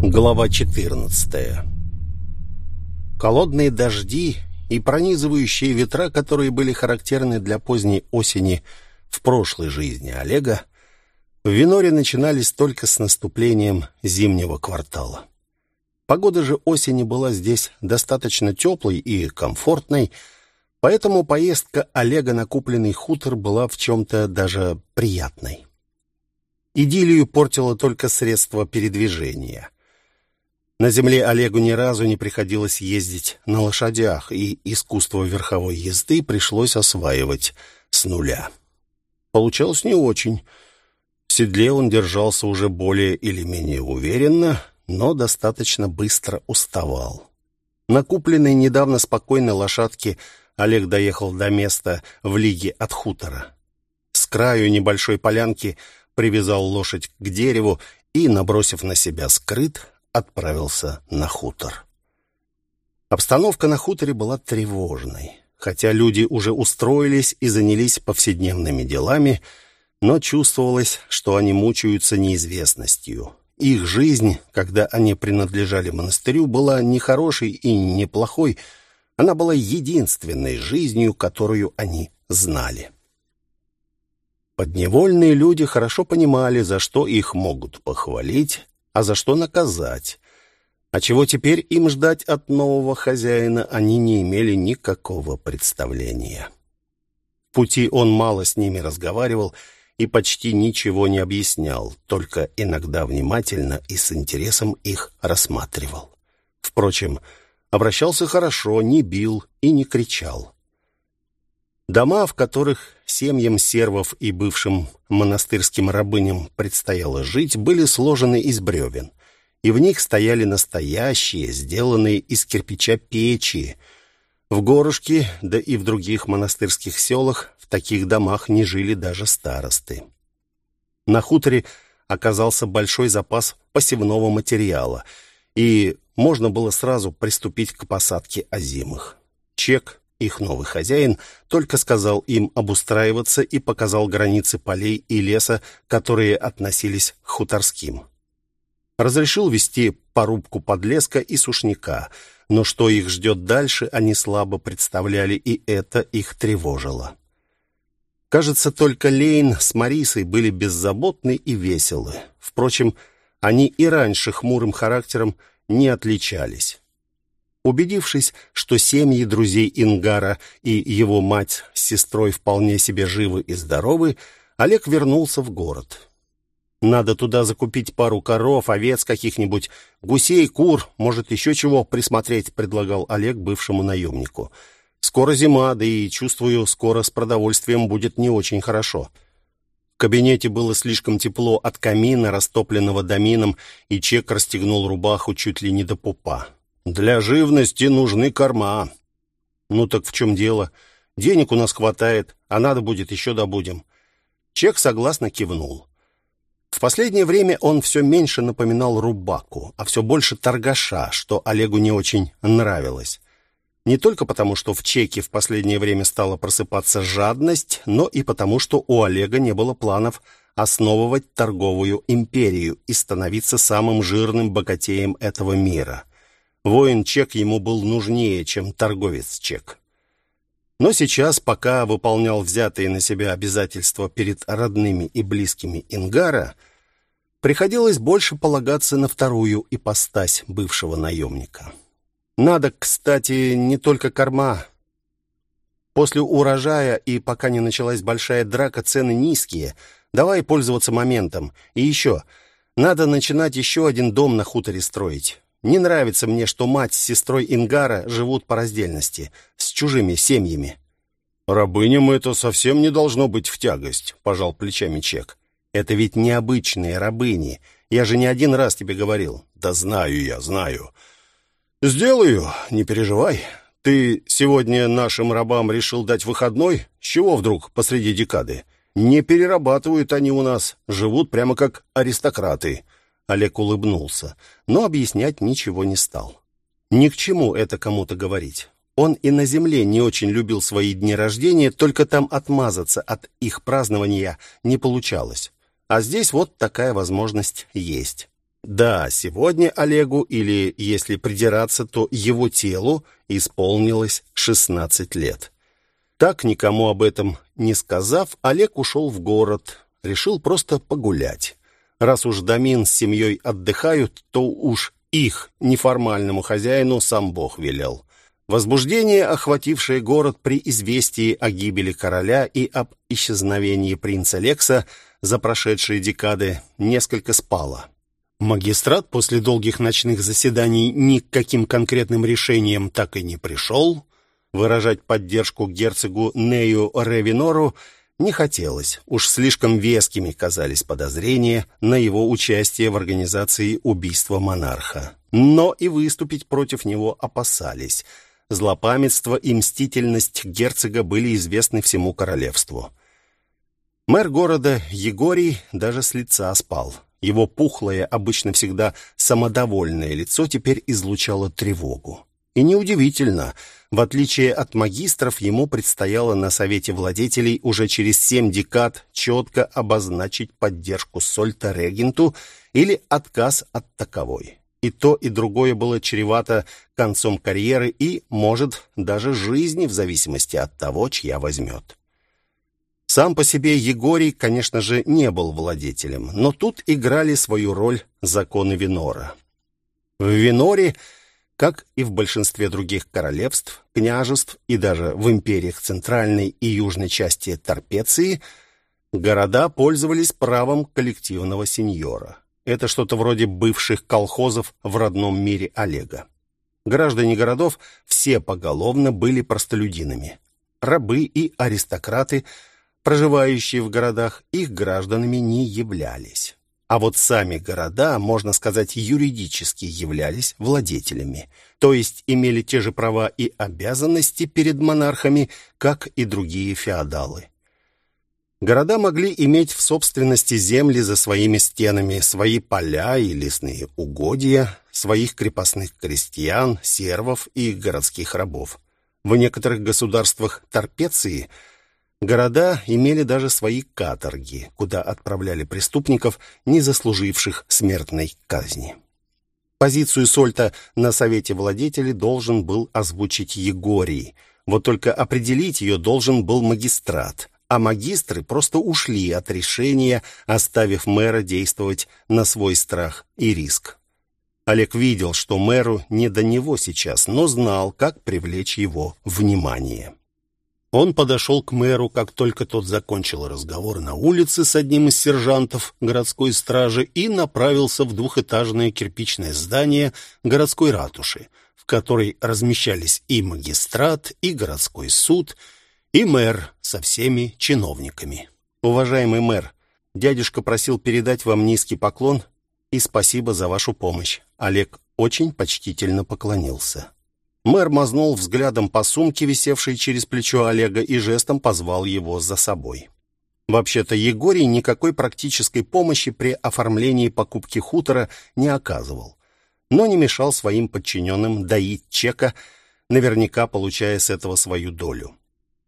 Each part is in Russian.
Глава 14 Холодные дожди и пронизывающие ветра, которые были характерны для поздней осени в прошлой жизни Олега, в Виноре начинались только с наступлением зимнего квартала. Погода же осени была здесь достаточно теплой и комфортной, поэтому поездка Олега на купленный хутор была в чем-то даже приятной. Идиллию портило только средство передвижения — на земле Олегу ни разу не приходилось ездить на лошадях, и искусство верховой езды пришлось осваивать с нуля. Получалось не очень. В седле он держался уже более или менее уверенно, но достаточно быстро уставал. На купленной недавно спокойной лошадке Олег доехал до места в лиге от хутора. С краю небольшой полянки привязал лошадь к дереву и, набросив на себя скрыт, отправился на хутор. Обстановка на хуторе была тревожной. Хотя люди уже устроились и занялись повседневными делами, но чувствовалось, что они мучаются неизвестностью. Их жизнь, когда они принадлежали монастырю, была не хорошей и не плохой, она была единственной жизнью, которую они знали. Подневольные люди хорошо понимали, за что их могут похвалить, а за что наказать. А чего теперь им ждать от нового хозяина, они не имели никакого представления. В пути он мало с ними разговаривал и почти ничего не объяснял, только иногда внимательно и с интересом их рассматривал. Впрочем, обращался хорошо, не бил и не кричал. Дома, в которых семьям сервов и бывшим монастырским рабыням предстояло жить, были сложены из бревен, и в них стояли настоящие, сделанные из кирпича печи. В Горушке, да и в других монастырских селах в таких домах не жили даже старосты. На хуторе оказался большой запас посевного материала, и можно было сразу приступить к посадке озимых. Чек их новый хозяин только сказал им обустраиваться и показал границы полей и леса, которые относились к хуторским. Разрешил вести порубку подлеска и сушняка, но что их ждет дальше, они слабо представляли, и это их тревожило. Кажется, только Лейн с Марисой были беззаботны и веселы. Впрочем, они и раньше хмурым характером не отличались. Убедившись, что семьи друзей Ингара и его мать с сестрой вполне себе живы и здоровы, Олег вернулся в город. Надо туда закупить пару коров, овец каких-нибудь, гусей, кур, может, еще чего присмотреть, предлагал Олег бывшему наемнику. Скоро зима, да и, чувствую, скоро с продовольствием будет не очень хорошо. В кабинете было слишком тепло от камина, растопленного домином, и Чек расстегнул рубаху чуть ли не до пупа. Для живности нужны корма. Ну так в чем дело? Денег у нас хватает, а надо будет еще добудем. Чек согласно кивнул. В последнее время он все меньше напоминал рубаку, а все больше торгаша, что Олегу не очень нравилось. Не только потому, что в чеке в последнее время стала просыпаться жадность, но и потому, что у Олега не было планов основывать торговую империю и становиться самым жирным богатеем этого мира. Воин-чек ему был нужнее, чем торговец-чек. Но сейчас, пока выполнял взятые на себя обязательства перед родными и близкими Ингара, приходилось больше полагаться на вторую ипостась бывшего наемника. Надо, кстати, не только корма. После урожая и пока не началась большая драка, цены низкие. Давай пользоваться моментом. И еще, надо начинать еще один дом на хуторе строить. Не нравится мне, что мать с сестрой Ингара живут по раздельности, с чужими семьями». «Рабыням это совсем не должно быть в тягость», — пожал плечами Чек. «Это ведь необычные рабыни. Я же не один раз тебе говорил». «Да знаю я, знаю». «Сделаю, не переживай. Ты сегодня нашим рабам решил дать выходной? С чего вдруг посреди декады? Не перерабатывают они у нас, живут прямо как аристократы». Олег улыбнулся, но объяснять ничего не стал. Ни к чему это кому-то говорить. Он и на земле не очень любил свои дни рождения, только там отмазаться от их празднования не получалось. А здесь вот такая возможность есть. Да, сегодня Олегу, или, если придираться, то его телу исполнилось 16 лет. Так, никому об этом не сказав, Олег ушел в город, решил просто погулять. Раз уж Дамин с семьей отдыхают, то уж их неформальному хозяину сам Бог велел. Возбуждение, охватившее город при известии о гибели короля и об исчезновении принца Лекса за прошедшие декады, несколько спало. Магистрат после долгих ночных заседаний ни к каким конкретным решениям так и не пришел. Выражать поддержку герцогу Нею Ревинору не хотелось. Уж слишком вескими казались подозрения на его участие в организации убийства монарха. Но и выступить против него опасались. Злопамятство и мстительность герцога были известны всему королевству. Мэр города Егорий даже с лица спал. Его пухлое, обычно всегда самодовольное лицо теперь излучало тревогу. И неудивительно, в отличие от магистров, ему предстояло на Совете Владетелей уже через семь декад четко обозначить поддержку Сольта-регенту или отказ от таковой. И то, и другое было чревато концом карьеры и, может, даже жизни, в зависимости от того, чья возьмет. Сам по себе Егорий, конечно же, не был владетелем, но тут играли свою роль законы Винора. В Виноре, как и в большинстве других королевств, княжеств и даже в империях центральной и южной части Торпеции, города пользовались правом коллективного сеньора. Это что-то вроде бывших колхозов в родном мире Олега. Граждане городов все поголовно были простолюдинами. Рабы и аристократы – проживающие в городах, их гражданами не являлись. А вот сами города, можно сказать, юридически являлись владетелями, то есть имели те же права и обязанности перед монархами, как и другие феодалы. Города могли иметь в собственности земли за своими стенами, свои поля и лесные угодья, своих крепостных крестьян, сервов и городских рабов. В некоторых государствах Торпеции – Города имели даже свои каторги, куда отправляли преступников, не заслуживших смертной казни. Позицию Сольта на Совете Владетелей должен был озвучить Егорий. Вот только определить ее должен был магистрат, а магистры просто ушли от решения, оставив мэра действовать на свой страх и риск. Олег видел, что мэру не до него сейчас, но знал, как привлечь его внимание. Он подошел к мэру, как только тот закончил разговор на улице с одним из сержантов городской стражи и направился в двухэтажное кирпичное здание городской ратуши, в которой размещались и магистрат, и городской суд, и мэр со всеми чиновниками. «Уважаемый мэр, дядюшка просил передать вам низкий поклон и спасибо за вашу помощь». Олег очень почтительно поклонился. Мэр мазнул взглядом по сумке, висевшей через плечо Олега, и жестом позвал его за собой. Вообще-то Егорий никакой практической помощи при оформлении покупки хутора не оказывал, но не мешал своим подчиненным доить чека, наверняка получая с этого свою долю.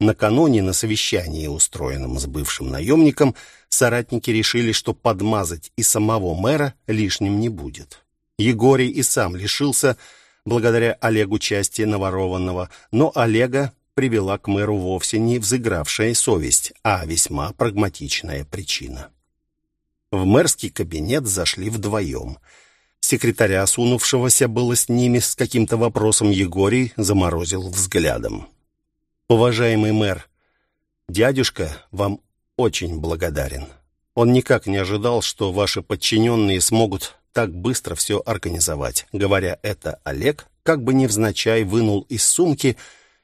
Накануне на совещании, устроенном с бывшим наемником, соратники решили, что подмазать и самого мэра лишним не будет. Егорий и сам лишился благодаря Олегу части наворованного, но Олега привела к мэру вовсе не взыгравшая совесть, а весьма прагматичная причина. В мэрский кабинет зашли вдвоем. Секретаря, сунувшегося было с ними с каким-то вопросом, Егорий заморозил взглядом. «Уважаемый мэр, дядюшка вам очень благодарен. Он никак не ожидал, что ваши подчиненные смогут так быстро все организовать. Говоря это, Олег как бы невзначай вынул из сумки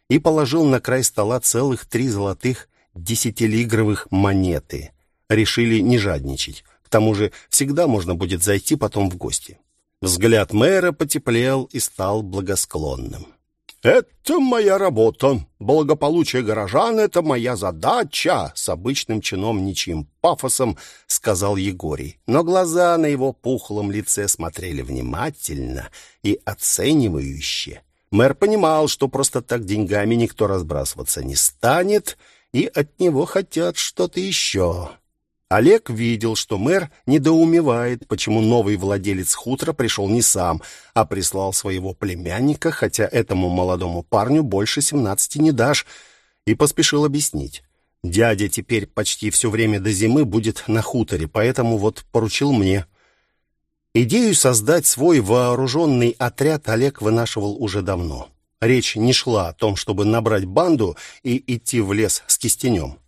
и положил на край стола целых три золотых десятилигровых монеты. Решили не жадничать. К тому же всегда можно будет зайти потом в гости. Взгляд мэра потеплел и стал благосклонным. «Это моя работа. Благополучие горожан — это моя задача!» С обычным чиновничьим пафосом сказал Егорий. Но глаза на его пухлом лице смотрели внимательно и оценивающе. Мэр понимал, что просто так деньгами никто разбрасываться не станет, и от него хотят что-то еще. Олег видел, что мэр недоумевает, почему новый владелец хутора пришел не сам, а прислал своего племянника, хотя этому молодому парню больше семнадцати не дашь, и поспешил объяснить. Дядя теперь почти все время до зимы будет на хуторе, поэтому вот поручил мне. Идею создать свой вооруженный отряд Олег вынашивал уже давно. Речь не шла о том, чтобы набрать банду и идти в лес с кистенем.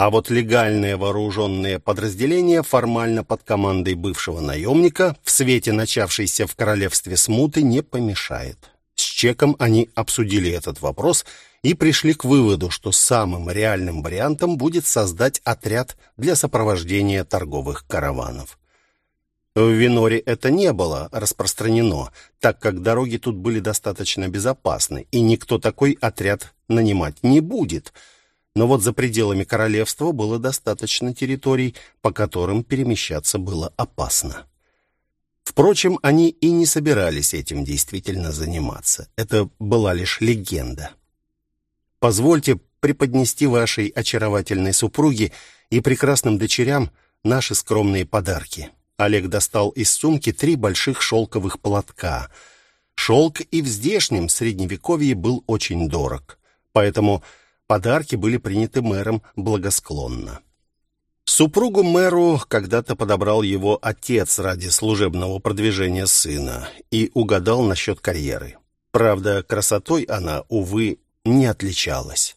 А вот легальное вооруженное подразделение формально под командой бывшего наемника в свете начавшейся в королевстве смуты не помешает. С Чеком они обсудили этот вопрос и пришли к выводу, что самым реальным вариантом будет создать отряд для сопровождения торговых караванов. В Виноре это не было распространено, так как дороги тут были достаточно безопасны, и никто такой отряд нанимать не будет – но вот за пределами королевства было достаточно территорий, по которым перемещаться было опасно. Впрочем, они и не собирались этим действительно заниматься. Это была лишь легенда. Позвольте преподнести вашей очаровательной супруге и прекрасным дочерям наши скромные подарки. Олег достал из сумки три больших шелковых платка. Шелк и в здешнем средневековье был очень дорог. Поэтому Подарки были приняты мэром благосклонно. Супругу мэру когда-то подобрал его отец ради служебного продвижения сына и угадал насчет карьеры. Правда, красотой она, увы, не отличалась.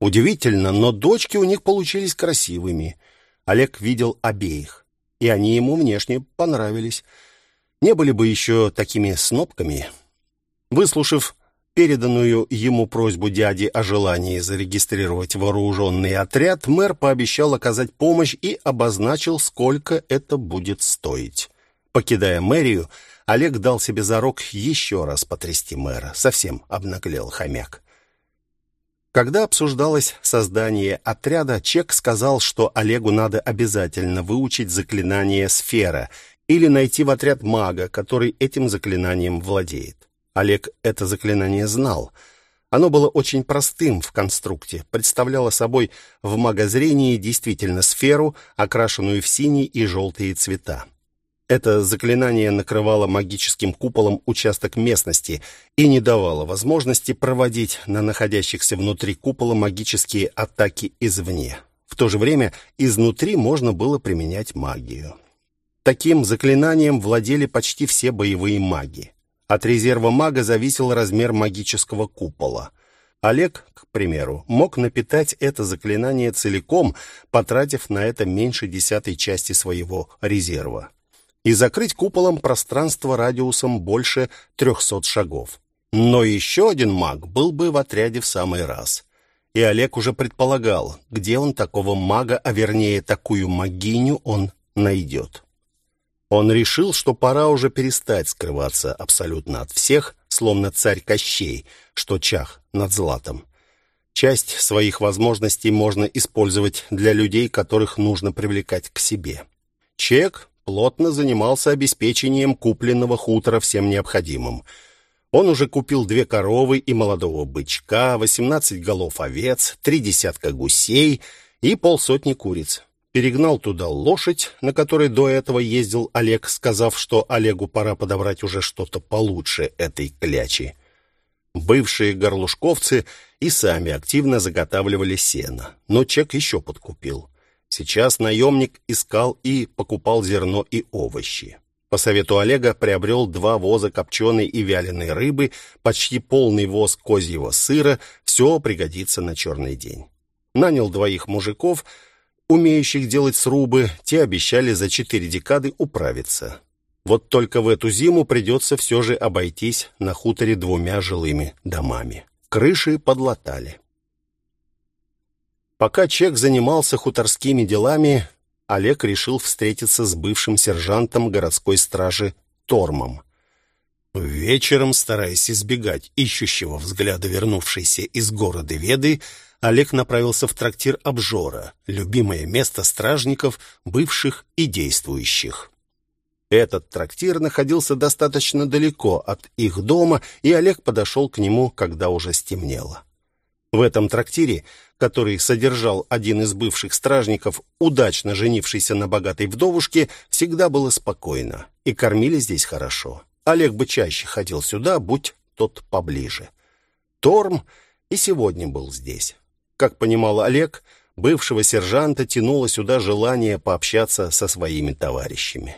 Удивительно, но дочки у них получились красивыми. Олег видел обеих, и они ему внешне понравились. Не были бы еще такими снопками. Выслушав переданную ему просьбу дяди о желании зарегистрировать вооруженный отряд, мэр пообещал оказать помощь и обозначил, сколько это будет стоить. Покидая мэрию, Олег дал себе зарок еще раз потрясти мэра. Совсем обнаглел хомяк. Когда обсуждалось создание отряда, Чек сказал, что Олегу надо обязательно выучить заклинание «Сфера» или найти в отряд мага, который этим заклинанием владеет. Олег это заклинание знал. Оно было очень простым в конструкте, представляло собой в магозрении действительно сферу, окрашенную в синий и желтые цвета. Это заклинание накрывало магическим куполом участок местности и не давало возможности проводить на находящихся внутри купола магические атаки извне. В то же время изнутри можно было применять магию. Таким заклинанием владели почти все боевые маги. От резерва мага зависел размер магического купола. Олег, к примеру, мог напитать это заклинание целиком, потратив на это меньше десятой части своего резерва. И закрыть куполом пространство радиусом больше 300 шагов. Но еще один маг был бы в отряде в самый раз. И Олег уже предполагал, где он такого мага, а вернее такую магиню он найдет. Он решил, что пора уже перестать скрываться абсолютно от всех, словно царь Кощей, что чах над златом. Часть своих возможностей можно использовать для людей, которых нужно привлекать к себе. Чек плотно занимался обеспечением купленного хутора всем необходимым. Он уже купил две коровы и молодого бычка, 18 голов овец, три десятка гусей и полсотни куриц перегнал туда лошадь, на которой до этого ездил Олег, сказав, что Олегу пора подобрать уже что-то получше этой клячи. Бывшие горлушковцы и сами активно заготавливали сено, но чек еще подкупил. Сейчас наемник искал и покупал зерно и овощи. По совету Олега приобрел два воза копченой и вяленой рыбы, почти полный воз козьего сыра, все пригодится на черный день. Нанял двоих мужиков — умеющих делать срубы, те обещали за четыре декады управиться. Вот только в эту зиму придется все же обойтись на хуторе двумя жилыми домами. Крыши подлатали. Пока Чек занимался хуторскими делами, Олег решил встретиться с бывшим сержантом городской стражи Тормом. Вечером, стараясь избегать ищущего взгляда вернувшейся из города Веды, Олег направился в трактир «Обжора», любимое место стражников, бывших и действующих. Этот трактир находился достаточно далеко от их дома, и Олег подошел к нему, когда уже стемнело. В этом трактире, который содержал один из бывших стражников, удачно женившийся на богатой вдовушке, всегда было спокойно, и кормили здесь хорошо. Олег бы чаще ходил сюда, будь тот поближе. Торм и сегодня был здесь. Как понимал Олег, бывшего сержанта тянуло сюда желание пообщаться со своими товарищами.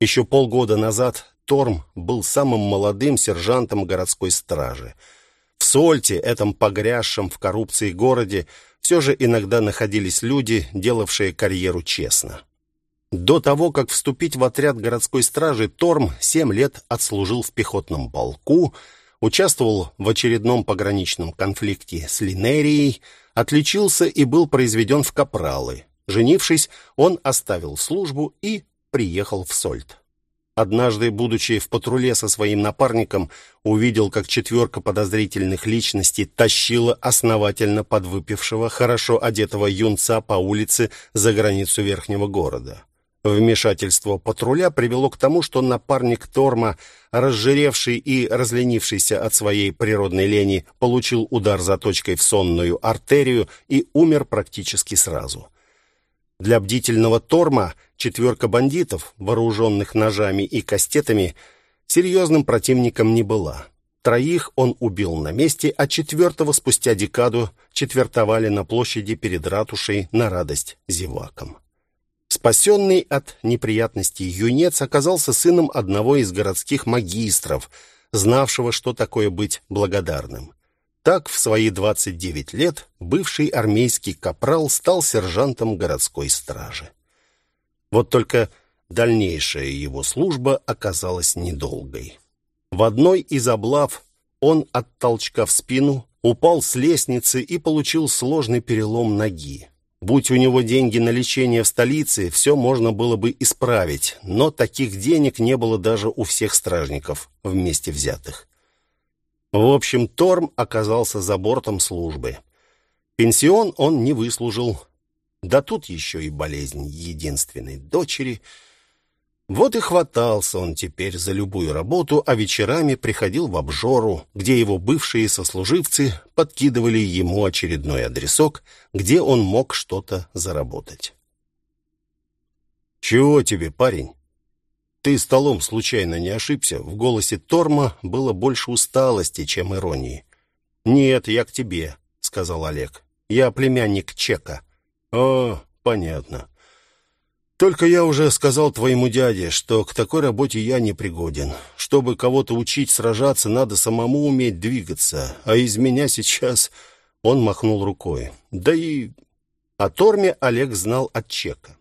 Еще полгода назад Торм был самым молодым сержантом городской стражи. В Сольте, этом погрязшем в коррупции городе, все же иногда находились люди, делавшие карьеру честно. До того, как вступить в отряд городской стражи, Торм семь лет отслужил в пехотном полку, участвовал в очередном пограничном конфликте с Линерией, отличился и был произведен в капралы. Женившись, он оставил службу и приехал в Сольт. Однажды, будучи в патруле со своим напарником, увидел, как четверка подозрительных личностей тащила основательно подвыпившего, хорошо одетого юнца по улице за границу верхнего города. Вмешательство патруля привело к тому, что напарник Торма, разжиревший и разленившийся от своей природной лени, получил удар заточкой в сонную артерию и умер практически сразу. Для бдительного Торма четверка бандитов, вооруженных ножами и кастетами, серьезным противником не была. Троих он убил на месте, а четвертого спустя декаду четвертовали на площади перед ратушей на радость зевакам. Спасенный от неприятностей юнец оказался сыном одного из городских магистров, знавшего, что такое быть благодарным. Так, в свои 29 лет, бывший армейский капрал стал сержантом городской стражи. Вот только дальнейшая его служба оказалась недолгой. В одной из облав он от толчка в спину упал с лестницы и получил сложный перелом ноги. Будь у него деньги на лечение в столице, все можно было бы исправить, но таких денег не было даже у всех стражников вместе взятых. В общем, Торм оказался за бортом службы. Пенсион он не выслужил. Да тут еще и болезнь единственной дочери — вот и хватался он теперь за любую работу, а вечерами приходил в обжору, где его бывшие сослуживцы подкидывали ему очередной адресок, где он мог что-то заработать. «Чего тебе, парень? Ты столом случайно не ошибся?» В голосе Торма было больше усталости, чем иронии. «Нет, я к тебе», — сказал Олег. «Я племянник Чека». «О, понятно. Только я уже сказал твоему дяде, что к такой работе я не пригоден. Чтобы кого-то учить сражаться, надо самому уметь двигаться. А из меня сейчас...» Он махнул рукой. «Да и...» О Торме Олег знал от Чека.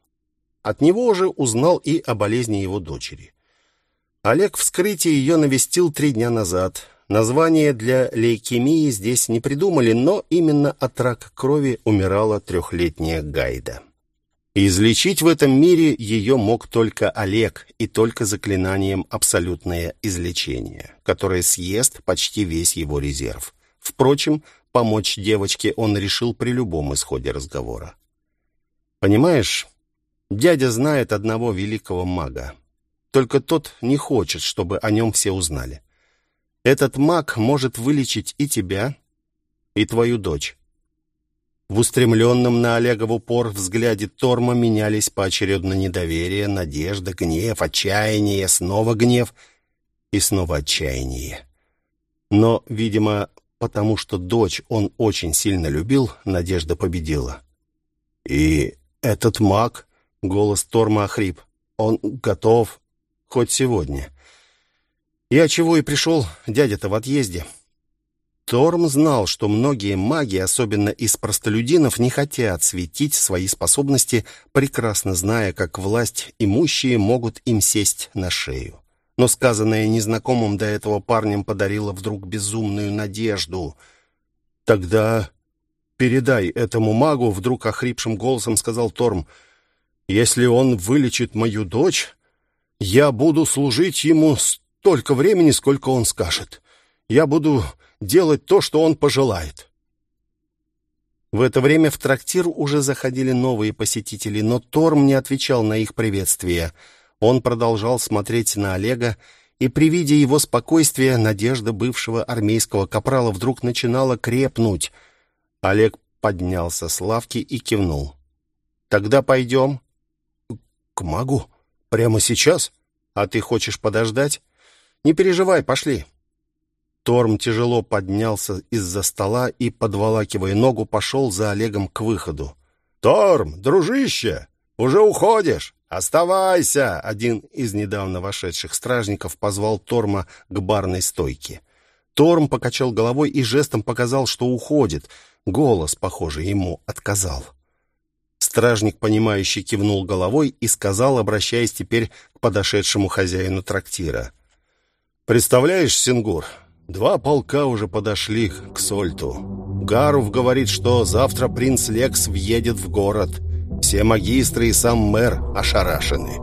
От него уже узнал и о болезни его дочери. Олег вскрытие ее навестил три дня назад. Название для лейкемии здесь не придумали, но именно от рака крови умирала трехлетняя Гайда. Излечить в этом мире ее мог только Олег, и только заклинанием «абсолютное излечение», которое съест почти весь его резерв. Впрочем, помочь девочке он решил при любом исходе разговора. «Понимаешь, дядя знает одного великого мага. Только тот не хочет, чтобы о нем все узнали. Этот маг может вылечить и тебя, и твою дочь. В устремленном на Олега в упор взгляде Торма менялись поочередно недоверие, надежда, гнев, отчаяние, снова гнев и снова отчаяние. Но, видимо, потому что дочь он очень сильно любил, надежда победила. «И этот маг...» — голос Торма охрип. «Он готов хоть сегодня». «Я чего и пришел, дядя-то в отъезде». Торм знал, что многие маги, особенно из простолюдинов, не хотят светить свои способности, прекрасно зная, как власть имущие могут им сесть на шею. Но сказанное незнакомым до этого парнем подарило вдруг безумную надежду. «Тогда передай этому магу», — вдруг охрипшим голосом сказал Торм, «если он вылечит мою дочь, я буду служить ему столько времени, сколько он скажет. Я буду делать то, что он пожелает. В это время в трактир уже заходили новые посетители, но Торм не отвечал на их приветствие. Он продолжал смотреть на Олега, и при виде его спокойствия надежда бывшего армейского капрала вдруг начинала крепнуть. Олег поднялся с лавки и кивнул. «Тогда пойдем?» «К магу? Прямо сейчас? А ты хочешь подождать?» «Не переживай, пошли». Торм тяжело поднялся из-за стола и, подволакивая ногу, пошел за Олегом к выходу. «Торм, дружище, уже уходишь? Оставайся!» Один из недавно вошедших стражников позвал Торма к барной стойке. Торм покачал головой и жестом показал, что уходит. Голос, похоже, ему отказал. Стражник, понимающий, кивнул головой и сказал, обращаясь теперь к подошедшему хозяину трактира. «Представляешь, Сингур, Два полка уже подошли к Сольту. Гаров говорит, что завтра принц Лекс въедет в город. Все магистры и сам мэр ошарашены.